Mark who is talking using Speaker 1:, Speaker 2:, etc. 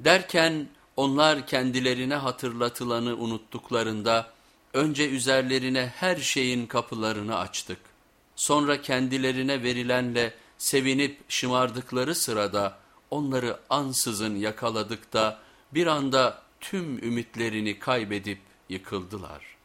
Speaker 1: Derken onlar kendilerine hatırlatılanı unuttuklarında önce üzerlerine her şeyin kapılarını açtık. Sonra kendilerine verilenle sevinip şımardıkları sırada onları ansızın yakaladık da bir anda tüm ümitlerini kaybedip yıkıldılar.''